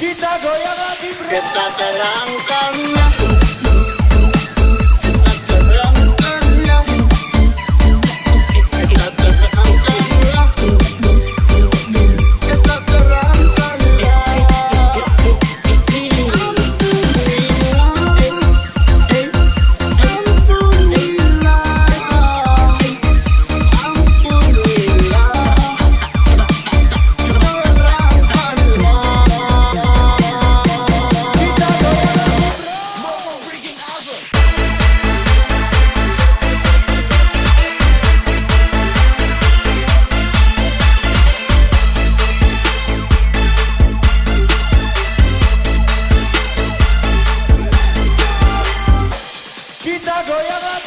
Kita goyang lagi bro Kita terangkan Quita, voy a la